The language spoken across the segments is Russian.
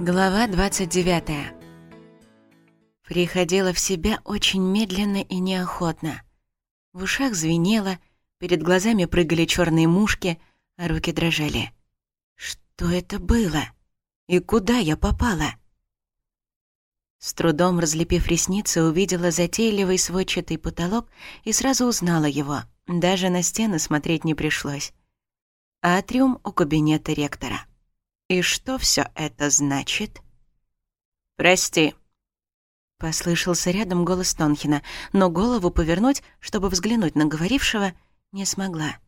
Глава 29. Приходила в себя очень медленно и неохотно. В ушах звенело, перед глазами прыгали черные мушки, а руки дрожали. Что это было? И куда я попала? С трудом разлепив ресницы, увидела затейливый сводчатый потолок и сразу узнала его. Даже на стены смотреть не пришлось. Атриум у кабинета ректора. «И что все это значит?» «Прости», — послышался рядом голос Тонхина, но голову повернуть, чтобы взглянуть на говорившего, не смогла.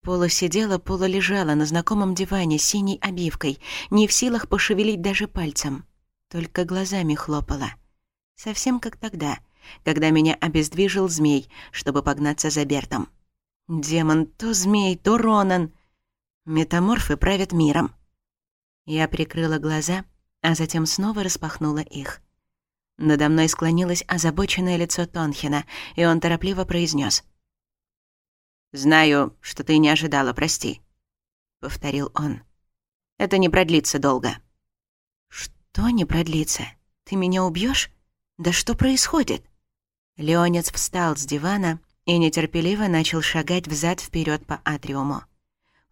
Пола сидела, Пола лежала на знакомом диване с синей обивкой, не в силах пошевелить даже пальцем, только глазами хлопала. Совсем как тогда, когда меня обездвижил змей, чтобы погнаться за Бертом. Демон то змей, то Ронан. Метаморфы правят миром. Я прикрыла глаза, а затем снова распахнула их. Надо мной склонилось озабоченное лицо Тонхина, и он торопливо произнес: «Знаю, что ты не ожидала, прости», — повторил он. «Это не продлится долго». «Что не продлится? Ты меня убьешь? Да что происходит?» Леонец встал с дивана и нетерпеливо начал шагать взад вперед по атриуму.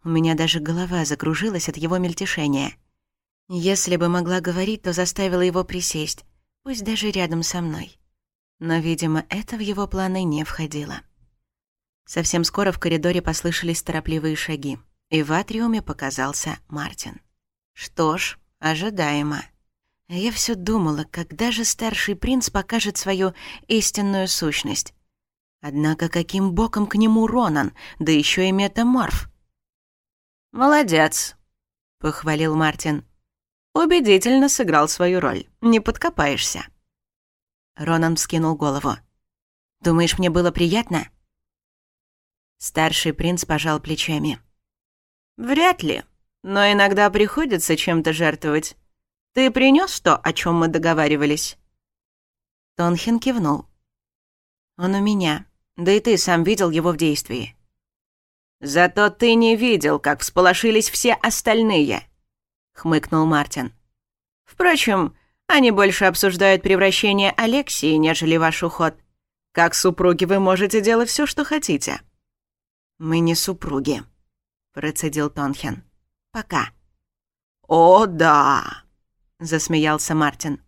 У меня даже голова закружилась от его мельтешения — если бы могла говорить, то заставила его присесть, пусть даже рядом со мной. Но, видимо, это в его планы не входило. Совсем скоро в коридоре послышались торопливые шаги, и в атриуме показался Мартин. Что ж, ожидаемо. Я все думала, когда же старший принц покажет свою истинную сущность. Однако каким боком к нему Ронан, да еще и метаморф? «Молодец», — похвалил Мартин. Убедительно сыграл свою роль. Не подкопаешься. Ронан вскинул голову. «Думаешь, мне было приятно?» Старший принц пожал плечами. «Вряд ли. Но иногда приходится чем-то жертвовать. Ты принес то, о чем мы договаривались?» Тонхин кивнул. «Он у меня. Да и ты сам видел его в действии». «Зато ты не видел, — хмыкнул Мартин. «Впрочем, они больше обсуждают превращение Алексии, нежели ваш уход. Как супруги вы можете делать все, что хотите». «Мы не супруги», — процедил Тонхен. «Пока». «О, да!» — засмеялся Мартин.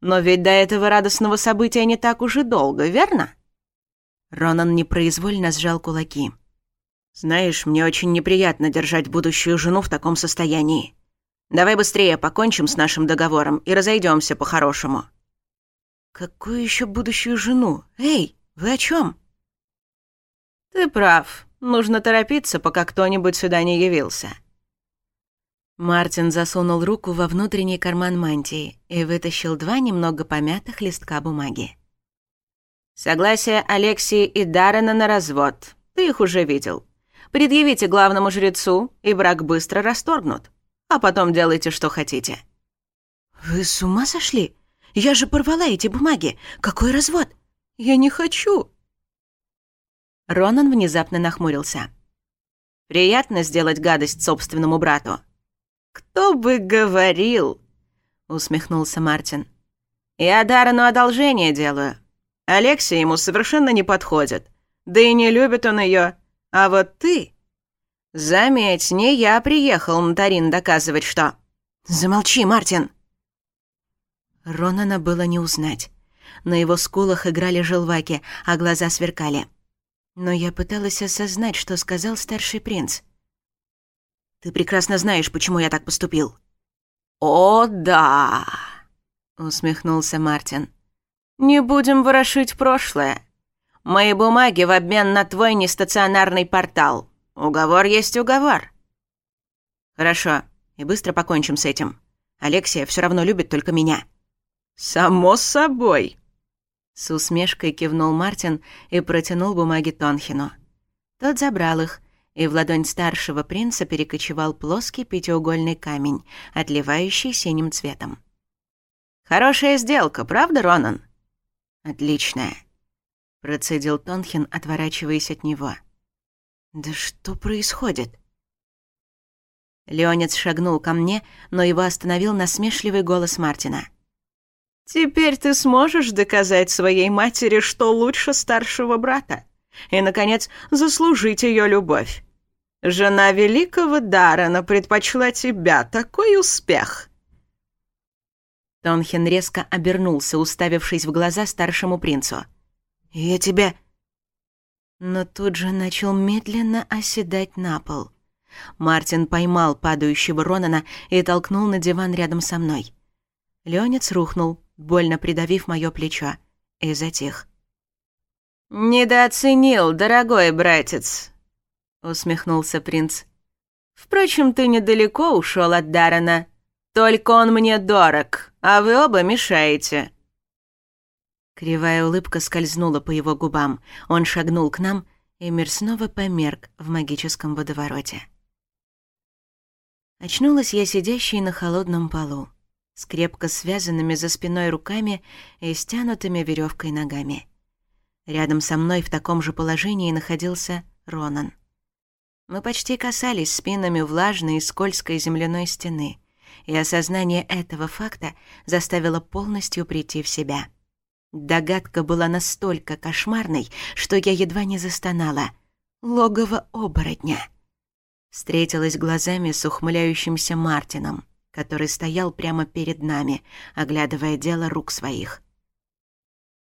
«Но ведь до этого радостного события не так уже долго, верно?» Ронан непроизвольно сжал кулаки. «Знаешь, мне очень неприятно держать будущую жену в таком состоянии», Давай быстрее покончим с нашим договором и разойдемся по-хорошему». «Какую еще будущую жену? Эй, вы о чем? «Ты прав. Нужно торопиться, пока кто-нибудь сюда не явился». Мартин засунул руку во внутренний карман мантии и вытащил два немного помятых листка бумаги. «Согласие Алексии и Дарена на развод. Ты их уже видел. Предъявите главному жрецу, и брак быстро расторгнут а потом делайте, что хотите». «Вы с ума сошли? Я же порвала эти бумаги. Какой развод? Я не хочу!» Ронан внезапно нахмурился. «Приятно сделать гадость собственному брату». «Кто бы говорил!» — усмехнулся Мартин. «Я Даррену одолжение делаю. Алексия ему совершенно не подходит. Да и не любит он ее. А вот ты «Заметь, не я приехал, Натарин, доказывать что...» «Замолчи, Мартин!» Ронана было не узнать. На его скулах играли желваки, а глаза сверкали. Но я пыталась осознать, что сказал старший принц. «Ты прекрасно знаешь, почему я так поступил». «О, да!» — усмехнулся Мартин. «Не будем ворошить прошлое. Мои бумаги в обмен на твой нестационарный портал». Уговор есть уговор. Хорошо, и быстро покончим с этим. Алексия все равно любит только меня. Само собой. С усмешкой кивнул Мартин и протянул бумаги Тонхину. Тот забрал их, и в ладонь старшего принца перекочевал плоский пятиугольный камень, отливающий синим цветом. «Хорошая сделка, правда, Ронан?» «Отличная», — процедил Тонхин, отворачиваясь от него. «Отличная». Да что происходит? Леонец шагнул ко мне, но его остановил насмешливый голос Мартина. «Теперь ты сможешь доказать своей матери, что лучше старшего брата, и, наконец, заслужить ее любовь. Жена великого Дарана предпочла тебя. Такой успех!» Тонхен резко обернулся, уставившись в глаза старшему принцу. «Я тебя Но тут же начал медленно оседать на пол. Мартин поймал падающего Ронана и толкнул на диван рядом со мной. Леонец рухнул, больно придавив моё плечо, и затих. «Недооценил, дорогой братец», — усмехнулся принц. «Впрочем, ты недалеко ушел от Дарана. Только он Кривая улыбка скользнула по его губам. Он шагнул к нам, и мир снова померк в магическом водовороте. Очнулась я сидящей на холодном полу, с крепко связанными за спиной руками и стянутыми веревкой ногами. Рядом со мной в таком же положении находился Ронан. Мы почти касались спинами влажной и скользкой земляной стены, и осознание этого факта заставило полностью прийти в себя — Догадка была настолько кошмарной, что я едва не застонала. Логово оборотня. Встретилась глазами с ухмыляющимся Мартином, который стоял прямо перед нами, оглядывая дело рук своих.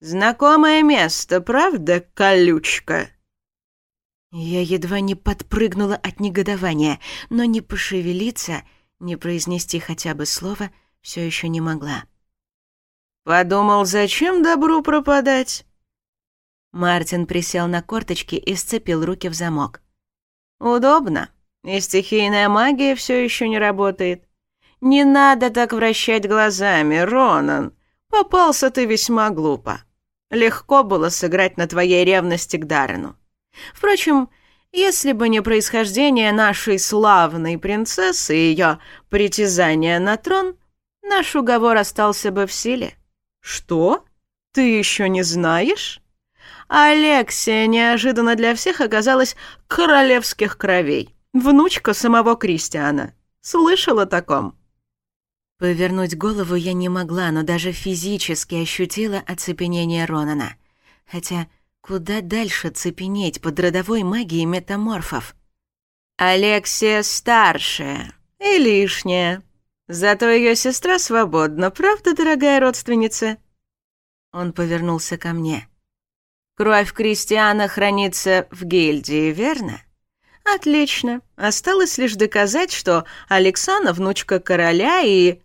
«Знакомое место, правда, колючка?» Я едва не подпрыгнула от негодования, но не пошевелиться, не произнести хотя бы слова все еще не могла. Подумал, зачем добру пропадать? Мартин присел на корточки и сцепил руки в замок. Удобно. И стихийная магия все еще не работает. Не надо так вращать глазами, Ронан. Попался ты весьма глупо. Легко было сыграть на твоей ревности к Дарину. Впрочем, если бы не происхождение нашей славной принцессы и ее притязания на трон, наш уговор остался бы в силе. «Что? Ты еще не знаешь?» Алексия неожиданно для всех оказалась королевских кровей, внучка самого Кристиана. Слышала о таком? Повернуть голову я не могла, но даже физически ощутила оцепенение Ронана. Хотя куда дальше цепенеть под родовой магией метаморфов? «Алексия старшая и лишняя», Зато ее сестра свободна, правда, дорогая родственница?» Он повернулся ко мне. «Кровь Кристиана хранится в гильдии, верно?» «Отлично. Осталось лишь доказать, что Александра внучка короля и...»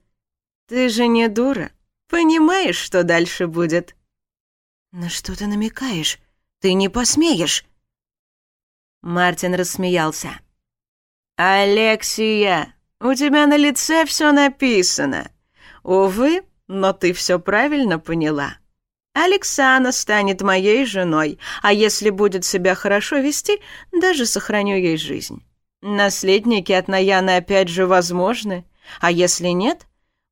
«Ты же не дура. Понимаешь, что дальше будет?» «На что ты намекаешь? Ты не посмеешь!» Мартин рассмеялся. «Алексия!» У тебя на лице все написано. Увы, но ты все правильно поняла. Александра станет моей женой, а если будет себя хорошо вести, даже сохраню ей жизнь. Наследники от Наяны опять же возможны, а если нет,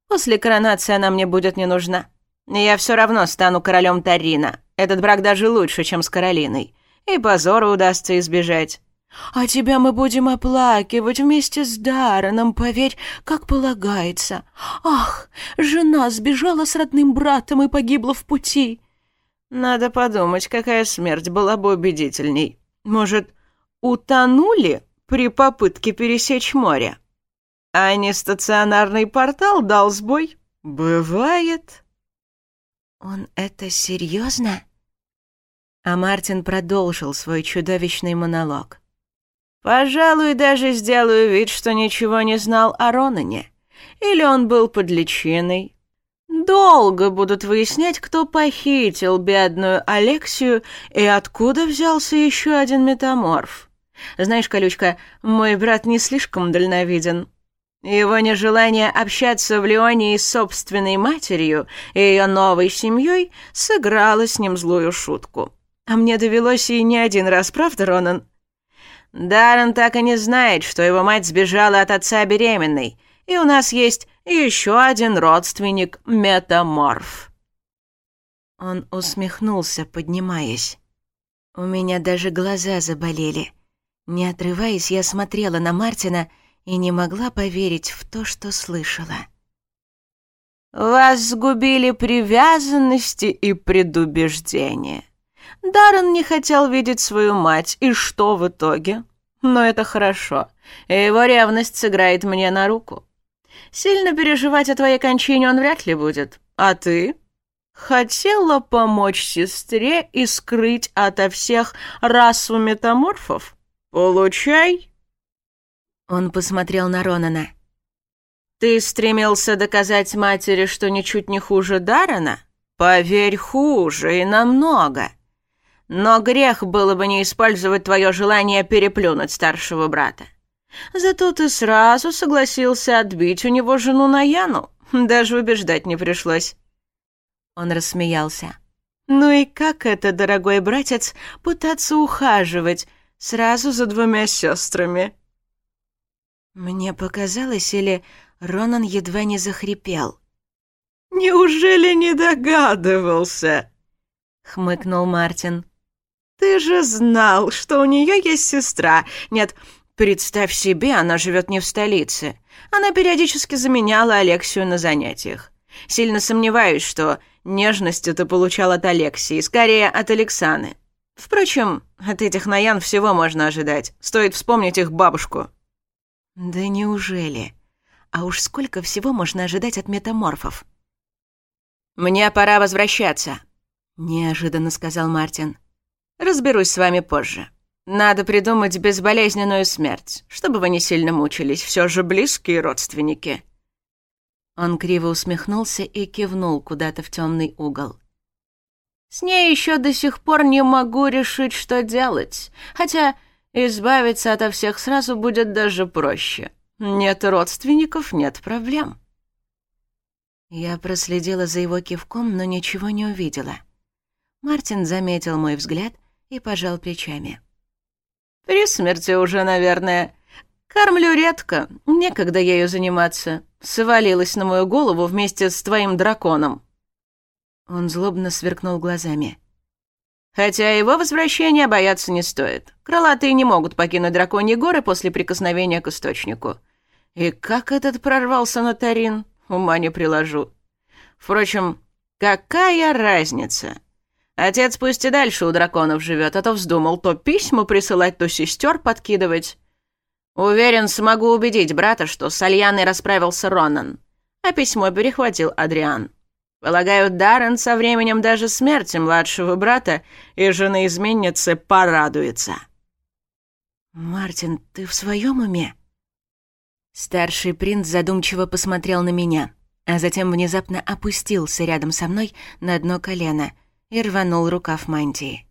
после коронации она мне будет не нужна. Я все равно стану королем Тарина. Этот брак даже лучше, чем с Каролиной. И позора удастся избежать. А тебя мы будем оплакивать вместе с Дараном, поверь, как полагается. Ах, жена сбежала с родным братом и погибла в пути. Надо подумать, какая смерть была бы убедительней. Может, утонули при попытке пересечь море? А не стационарный портал дал сбой? Бывает. Он это серьезно? А Мартин продолжил свой чудовищный монолог. Пожалуй, даже сделаю вид, что ничего не знал о Ронане, Или он был под личиной. Долго будут выяснять, кто похитил бедную Алексию и откуда взялся еще один метаморф. Знаешь, Колючка, мой брат не слишком дальновиден. Его нежелание общаться в Леоне с собственной матерью и ее новой семьей сыграло с ним злую шутку. А мне довелось и не один раз, правда, Ронан? Даррен так и не знает, что его мать сбежала от отца беременной, и у нас есть еще один родственник — метаморф». Он усмехнулся, поднимаясь. У меня даже глаза заболели. Не отрываясь, я смотрела на Мартина и не могла поверить в то, что слышала. «Вас сгубили привязанности и предубеждения. Даррен не хотел видеть свою мать, и что в итоге? Но это хорошо. Его ревность сыграет мне на руку. Сильно переживать о твоей кончине он вряд ли будет. А ты? Хотела помочь сестре и скрыть ото всех расу метаморфов? Получай. Он посмотрел на Ронана. Ты стремился доказать матери, что ничуть не хуже Дарана? Поверь, хуже и намного но грех было бы не использовать твое желание переплюнуть старшего брата. Зато ты сразу согласился отбить у него жену Наяну, Даже убеждать не пришлось». Он рассмеялся. «Ну и как это, дорогой братец, пытаться ухаживать сразу за двумя сестрами?» Мне показалось, или Ронан едва не захрипел. «Неужели не догадывался?» — хмыкнул Мартин. «Ты же знал, что у нее есть сестра. Нет, представь себе, она живет не в столице. Она периодически заменяла Алексию на занятиях. Сильно сомневаюсь, что нежностью ты получал от Алексии, скорее от Алексаны. Впрочем, от этих наян всего можно ожидать. Стоит вспомнить их бабушку». «Да неужели? А уж сколько всего можно ожидать от метаморфов?» «Мне пора возвращаться», — неожиданно сказал Мартин. Разберусь с вами позже. Надо придумать безболезненную смерть, чтобы вы не сильно мучились, все же близкие родственники». Он криво усмехнулся и кивнул куда-то в темный угол. «С ней еще до сих пор не могу решить, что делать, хотя избавиться ото всех сразу будет даже проще. Нет родственников, нет проблем». Я проследила за его кивком, но ничего не увидела. Мартин заметил мой взгляд и пожал плечами. «При смерти уже, наверное. Кормлю редко, некогда ею заниматься. Свалилась на мою голову вместе с твоим драконом». Он злобно сверкнул глазами. «Хотя его возвращения бояться не стоит. Крылатые не могут покинуть драконьи горы после прикосновения к источнику. И как этот прорвался на Тарин, ума не приложу. Впрочем, какая разница? Отец пусть и дальше у драконов живет, а то вздумал то письма присылать, то сестер подкидывать. Уверен, смогу убедить брата, что с Альяной расправился Ронан. А письмо перехватил Адриан. Полагаю, Даррен со временем даже смерти младшего брата и жены-изменницы порадуется. «Мартин, ты в своем уме?» Старший принц задумчиво посмотрел на меня, а затем внезапно опустился рядом со мной на одно колено — и рванул рукав мантии.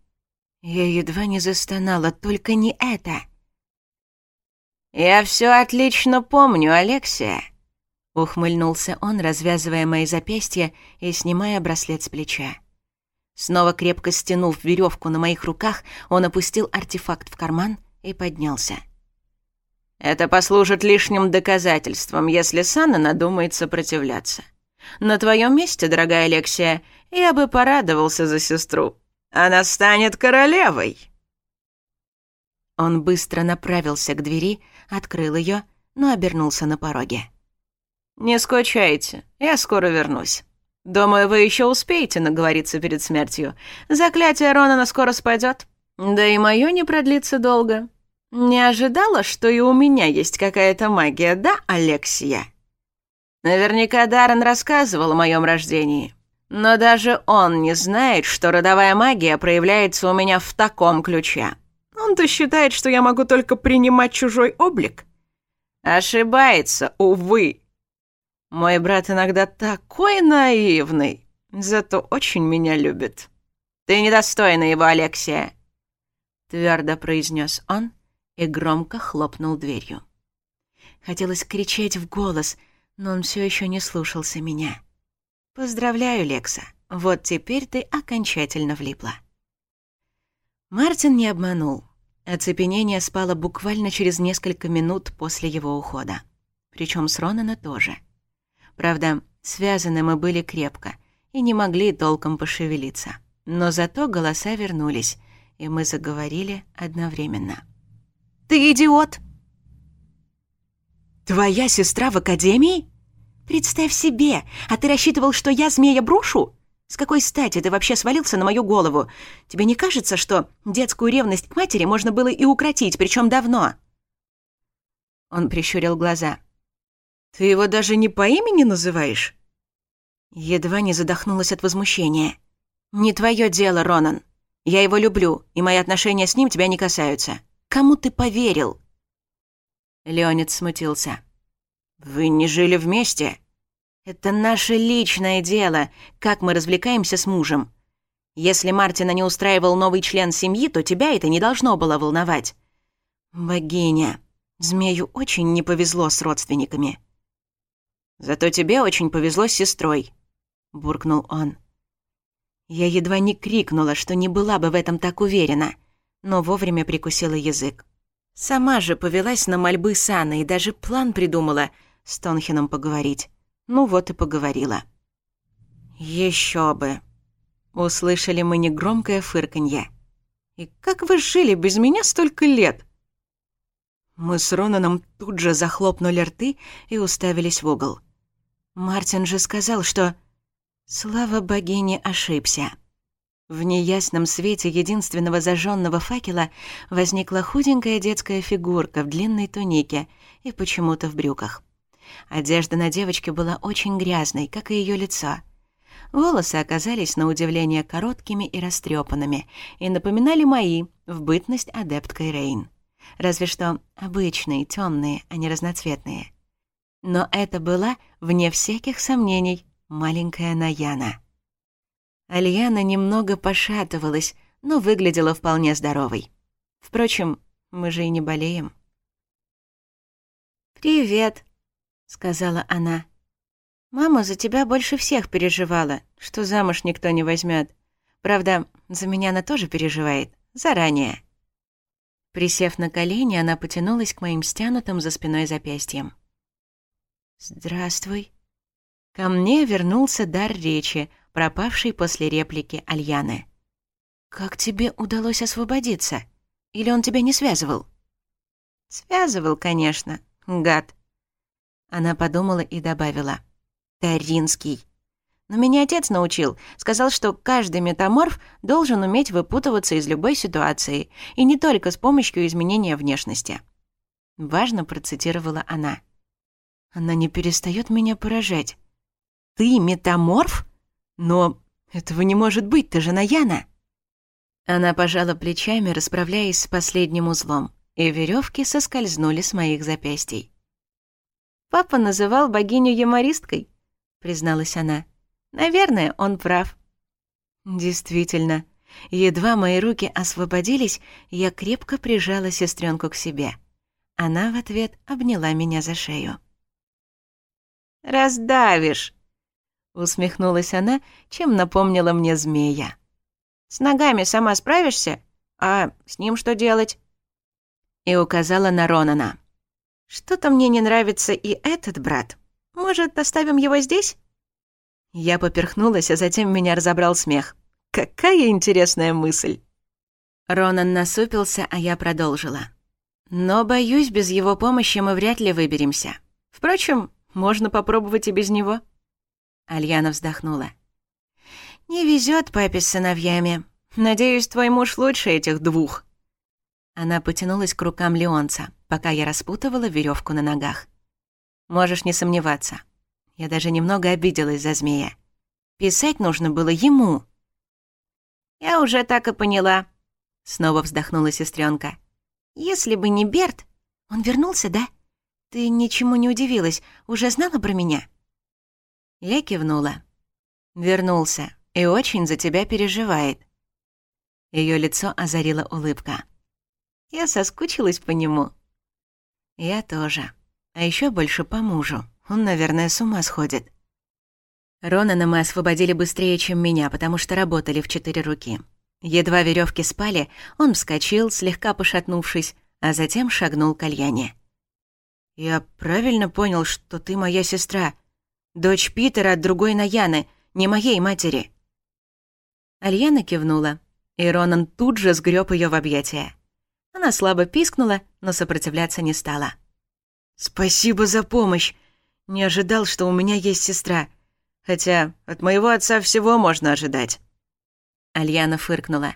Я едва не застонала, только не это. «Я все отлично помню, Алексия», — ухмыльнулся он, развязывая мои запястья и снимая браслет с плеча. Снова крепко стянув веревку на моих руках, он опустил артефакт в карман и поднялся. «Это послужит лишним доказательством, если Сана надумает сопротивляться. На твоем месте, дорогая Алексия, я бы порадовался за сестру. Она станет королевой!» Он быстро направился к двери, открыл ее, но обернулся на пороге. «Не скучайте, я скоро вернусь. Думаю, вы еще успеете наговориться перед смертью. Заклятие Ронана скоро спадет. Да и мое не продлится долго. Не ожидала, что и у меня есть какая-то магия, да, Алексия?» Наверняка Даррен рассказывал о моем рождении. Но даже он не знает, что родовая магия проявляется у меня в таком ключе. Он-то считает, что я могу только принимать чужой облик. Ошибается, увы. Мой брат иногда такой наивный, зато очень меня любит. Ты недостойна его, Алексия, твердо произнес он и громко хлопнул дверью. Хотелось кричать в голос — но он все еще не слушался меня. Поздравляю, Лекса. Вот теперь ты окончательно влипла. Мартин не обманул. Оцепенение спало буквально через несколько минут после его ухода. Причем с Ронана тоже. Правда, связаны мы были крепко и не могли толком пошевелиться. Но зато голоса вернулись, и мы заговорили одновременно. «Ты идиот!» Твоя сестра в академии? «Представь себе! А ты рассчитывал, что я змея брошу?» С какой стати ты вообще свалился на мою голову? Тебе не кажется, что детскую ревность к матери можно было и укротить, причем давно?» Он прищурил глаза. «Ты его даже не по имени называешь?» Едва не задохнулась от возмущения. «Не твое дело, Ронан. Я его люблю, и мои отношения с ним тебя не касаются. Кому ты поверил?» Леонид смутился. «Вы не жили вместе?» «Это наше личное дело, как мы развлекаемся с мужем. Если Мартина не устраивал новый член семьи, то тебя это не должно было волновать». «Богиня, змею очень не повезло с родственниками». «Зато тебе очень повезло с сестрой», — буркнул он. Я едва не крикнула, что не была бы в этом так уверена, но вовремя прикусила язык. Сама же повелась на мольбы Саны и даже план придумала — с Тонхеном поговорить. Ну вот и поговорила. Еще бы!» Услышали мы негромкое фырканье. «И как вы жили без меня столько лет?» Мы с Ронаном тут же захлопнули рты и уставились в угол. Мартин же сказал, что... Слава богине ошибся. В неясном свете единственного зажженного факела возникла худенькая детская фигурка в длинной тунике и почему-то в брюках. Одежда на девочке была очень грязной, как и ее лицо. Волосы оказались, на удивление, короткими и растрепанными и напоминали мои, в бытность адепткой Рейн. Разве что обычные, темные, а не разноцветные. Но это была, вне всяких сомнений, маленькая Наяна. Альяна немного пошатывалась, но выглядела вполне здоровой. Впрочем, мы же и не болеем. «Привет!» сказала она. «Мама за тебя больше всех переживала, что замуж никто не возьмет. Правда, за меня она тоже переживает. Заранее». Присев на колени, она потянулась к моим стянутым за спиной запястьям. «Здравствуй». Ко мне вернулся дар речи, пропавший после реплики Альяны. «Как тебе удалось освободиться? Или он тебя не связывал?» «Связывал, конечно, гад», она подумала и добавила. «Таринский». Но меня отец научил. Сказал, что каждый метаморф должен уметь выпутываться из любой ситуации, и не только с помощью изменения внешности. Важно процитировала она. Она не перестает меня поражать. «Ты метаморф? Но этого не может быть, ты же Наяна. Она пожала плечами, расправляясь с последним узлом, и веревки соскользнули с моих запястий. Папа называл богиню юмористкой, призналась она. Наверное, он прав. Действительно, едва мои руки освободились, я крепко прижала сестренку к себе. Она в ответ обняла меня за шею. «Раздавишь!» — усмехнулась она, чем напомнила мне змея. «С ногами сама справишься? А с ним что делать?» И указала на Ронана. Что-то мне не нравится и этот брат. Может, оставим его здесь? Я поперхнулась, а затем меня разобрал смех. Какая интересная мысль. Ронан насупился, а я продолжила. Но, боюсь, без его помощи мы вряд ли выберемся. Впрочем, можно попробовать и без него. Альяна вздохнула. «Не везет папе с сыновьями. Надеюсь, твой муж лучше этих двух». Она потянулась к рукам Леонца пока я распутывала веревку на ногах. Можешь не сомневаться. Я даже немного обиделась за змея. Писать нужно было ему. Я уже так и поняла. Снова вздохнула сестренка. Если бы не Берт... Он вернулся, да? Ты ничему не удивилась, уже знала про меня? Я кивнула. Вернулся и очень за тебя переживает. Ее лицо озарила улыбка. Я соскучилась по нему. «Я тоже. А еще больше по мужу. Он, наверное, с ума сходит». Ронана мы освободили быстрее, чем меня, потому что работали в четыре руки. Едва веревки спали, он вскочил, слегка пошатнувшись, а затем шагнул к Альяне. «Я правильно понял, что ты моя сестра. Дочь Питера от другой Наяны, не моей матери». Альяна кивнула, и Ронан тут же сгреб ее в объятия. Она слабо пискнула, но сопротивляться не стала. «Спасибо за помощь! Не ожидал, что у меня есть сестра. Хотя от моего отца всего можно ожидать». Альяна фыркнула.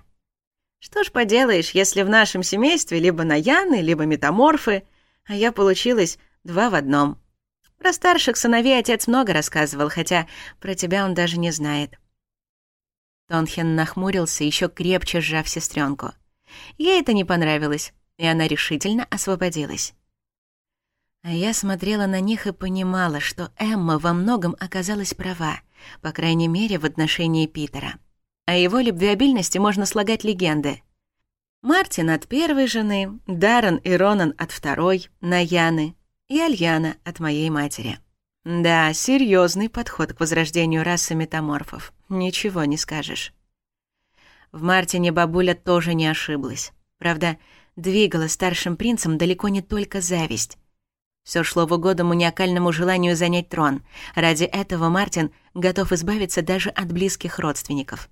«Что ж поделаешь, если в нашем семействе либо наяны, либо метаморфы, а я получилась два в одном. Про старших сыновей отец много рассказывал, хотя про тебя он даже не знает». Тонхен нахмурился, еще крепче сжав сестренку. Ей это не понравилось, и она решительно освободилась. А я смотрела на них и понимала, что Эмма во многом оказалась права, по крайней мере, в отношении Питера. О его любвеобильности можно слагать легенды. Мартин от первой жены, Даррен и Ронан от второй, Наяны и Альяна от моей матери. Да, серьезный подход к возрождению расы метаморфов. Ничего не скажешь. В марте бабуля тоже не ошиблась. Правда, двигала старшим принцем далеко не только зависть. Все шло в угоду маниакальному желанию занять трон. Ради этого Мартин готов избавиться даже от близких родственников.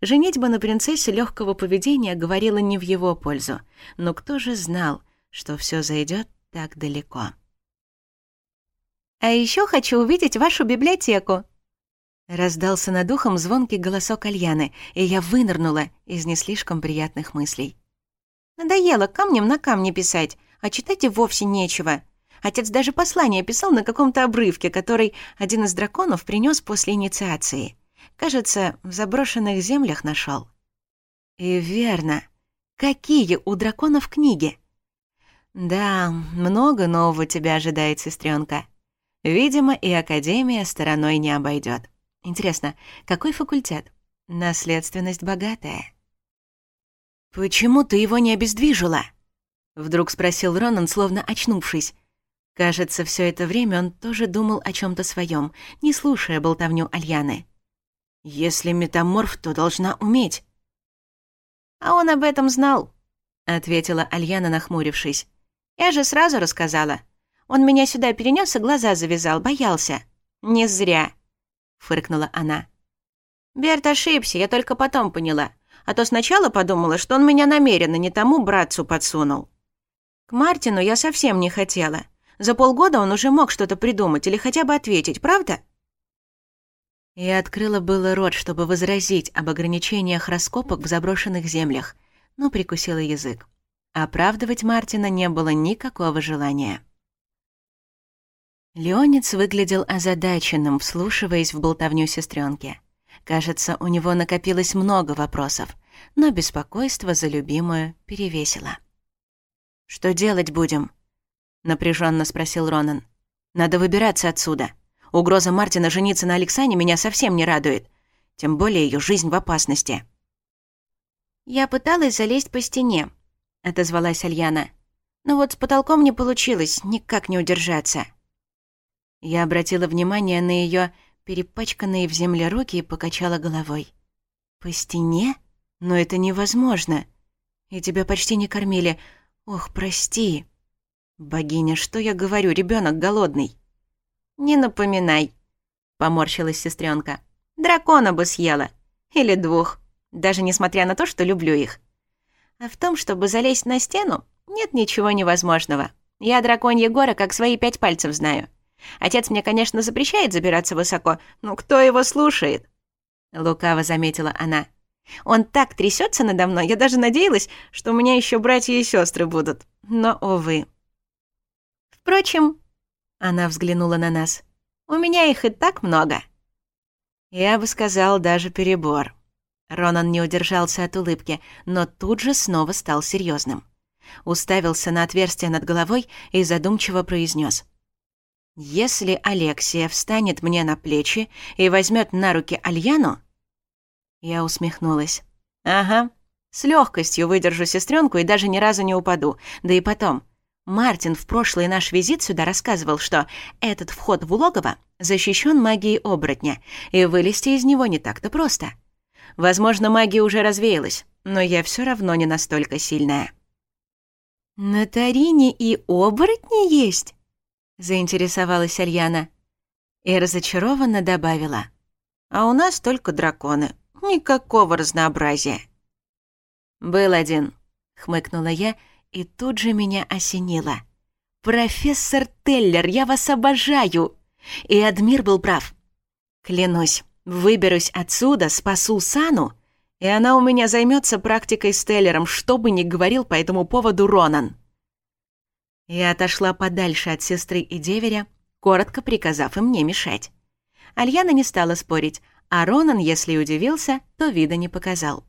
Женитьба на принцессе легкого поведения говорила не в его пользу. Но кто же знал, что все зайдет так далеко? «А еще хочу увидеть вашу библиотеку», Раздался над ухом звонкий голосок Альяны, и я вынырнула из не слишком приятных мыслей. «Надоело камнем на камне писать, а читать и вовсе нечего. Отец даже послание писал на каком-то обрывке, который один из драконов принес после инициации. Кажется, в заброшенных землях нашел. «И верно. Какие у драконов книги?» «Да, много нового тебя ожидает, сестренка. Видимо, и Академия стороной не обойдет. Интересно, какой факультет? Наследственность богатая. «Почему ты его не обездвижила?» Вдруг спросил Ронан, словно очнувшись. Кажется, все это время он тоже думал о чем то своем, не слушая болтовню Альяны. «Если метаморф, то должна уметь». «А он об этом знал», — ответила Альяна, нахмурившись. «Я же сразу рассказала. Он меня сюда перенес и глаза завязал, боялся. Не зря». — фыркнула она. «Берт ошибся, я только потом поняла. А то сначала подумала, что он меня намеренно не тому братцу подсунул». К Мартину я совсем не хотела. За полгода он уже мог что-то придумать или хотя бы ответить, правда? Я открыла было рот, чтобы возразить об ограничениях раскопок в заброшенных землях, но прикусила язык. Оправдывать Мартина не было никакого желания. Леонец выглядел озадаченным, вслушиваясь в болтовню сестренки. Кажется, у него накопилось много вопросов, но беспокойство за любимую перевесило. «Что делать будем?» — напряженно спросил Ронан. «Надо выбираться отсюда. Угроза Мартина жениться на Алексане меня совсем не радует. Тем более ее жизнь в опасности». «Я пыталась залезть по стене», — отозвалась Альяна. «Но вот с потолком не получилось, никак не удержаться». Я обратила внимание на ее перепачканные в земле руки и покачала головой. «По стене? Но это невозможно. И тебя почти не кормили. Ох, прости». «Богиня, что я говорю? Ребенок голодный». «Не напоминай», — поморщилась сестренка. «Дракона бы съела. Или двух. Даже несмотря на то, что люблю их. А в том, чтобы залезть на стену, нет ничего невозможного. Я драконье гора как свои пять пальцев знаю». Отец мне, конечно, запрещает забираться высоко, но кто его слушает?» Лукаво заметила она. «Он так трясется надо мной, я даже надеялась, что у меня еще братья и сестры будут. Но, увы». «Впрочем...» — она взглянула на нас. «У меня их и так много». Я бы сказал, даже перебор. Ронан не удержался от улыбки, но тут же снова стал серьезным. Уставился на отверстие над головой и задумчиво произнес: если Алексия встанет мне на плечи и возьмет на руки Альяну... Я усмехнулась. Ага, с легкостью выдержу сестренку и даже ни разу не упаду. Да и потом. Мартин в прошлый наш визит сюда рассказывал, что этот вход в логово защищен магией оборотня, и вылезти из него не так-то просто. Возможно, магия уже развеялась, но я все равно не настолько сильная. «На Тарине и оборотни есть?» заинтересовалась Альяна. И разочарованно добавила. «А у нас только драконы. Никакого разнообразия». «Был один», — хмыкнула я, и тут же меня осенило. «Профессор Теллер, я вас обожаю!» И Адмир был прав. «Клянусь, выберусь отсюда, спасу Сану, и она у меня займется практикой с Теллером, что бы ни говорил по этому поводу Ронан». И отошла подальше от сестры и деверя, коротко приказав им не мешать. Альяна не стала спорить, а Ронан, если удивился, то вида не показал.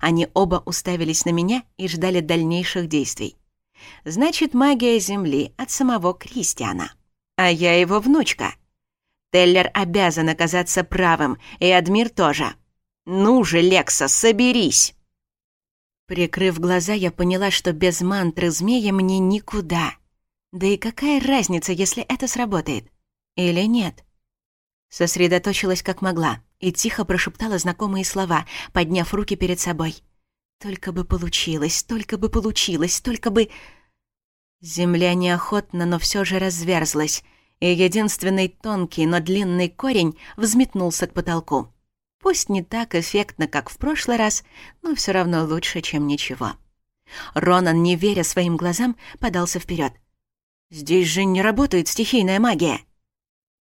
Они оба уставились на меня и ждали дальнейших действий. Значит, магия Земли от самого Кристиана. А я его внучка. Теллер обязан оказаться правым, и Адмир тоже. «Ну же, Лекса, соберись!» Прикрыв глаза, я поняла, что без мантры змея мне никуда. Да и какая разница, если это сработает? Или нет? Сосредоточилась как могла и тихо прошептала знакомые слова, подняв руки перед собой. «Только бы получилось, только бы получилось, только бы...» Земля неохотно, но все же разверзлась, и единственный тонкий, но длинный корень взметнулся к потолку. Пусть не так эффектно, как в прошлый раз, но все равно лучше, чем ничего. Ронан, не веря своим глазам, подался вперед. «Здесь же не работает стихийная магия!»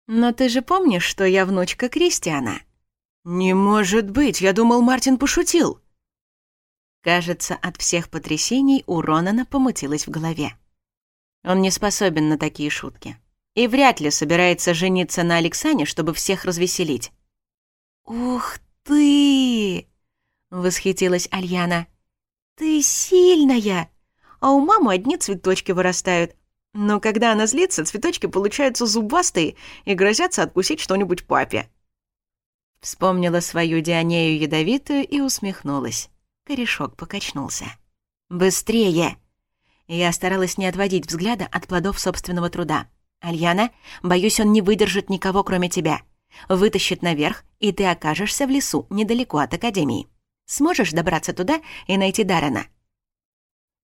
«Но ты же помнишь, что я внучка Кристиана?» «Не может быть! Я думал, Мартин пошутил!» Кажется, от всех потрясений у Ронана помутилось в голове. Он не способен на такие шутки. И вряд ли собирается жениться на Алексане, чтобы всех развеселить. «Ух ты!» — восхитилась Альяна. «Ты сильная! А у мамы одни цветочки вырастают. Но когда она злится, цветочки получаются зубастые и грозятся откусить что-нибудь папе». Вспомнила свою Дионею ядовитую и усмехнулась. Корешок покачнулся. «Быстрее!» Я старалась не отводить взгляда от плодов собственного труда. «Альяна, боюсь, он не выдержит никого, кроме тебя вытащит наверх, и ты окажешься в лесу, недалеко от Академии. Сможешь добраться туда и найти Дарена?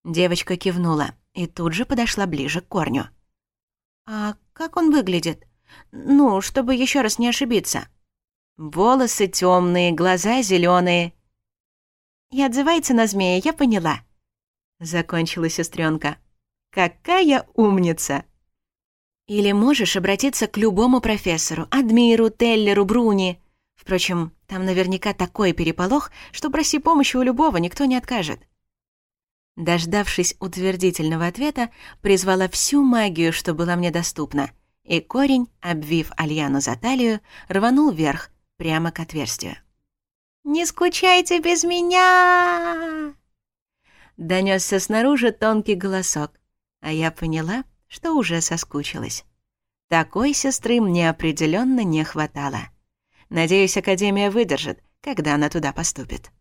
Девочка кивнула и тут же подошла ближе к корню. «А как он выглядит? Ну, чтобы еще раз не ошибиться». «Волосы темные, глаза зеленые. «И отзывается на змея, я поняла», — закончила сестренка. «Какая умница!» Или можешь обратиться к любому профессору, Адмиру, Теллеру, Бруни. Впрочем, там наверняка такой переполох, что проси помощи у любого никто не откажет. Дождавшись утвердительного ответа, призвала всю магию, что была мне доступна, и корень, обвив Альяну за талию, рванул вверх, прямо к отверстию. «Не скучайте без меня!» Донесся снаружи тонкий голосок, а я поняла, что уже соскучилась. Такой сестры мне определенно не хватало. Надеюсь, Академия выдержит, когда она туда поступит.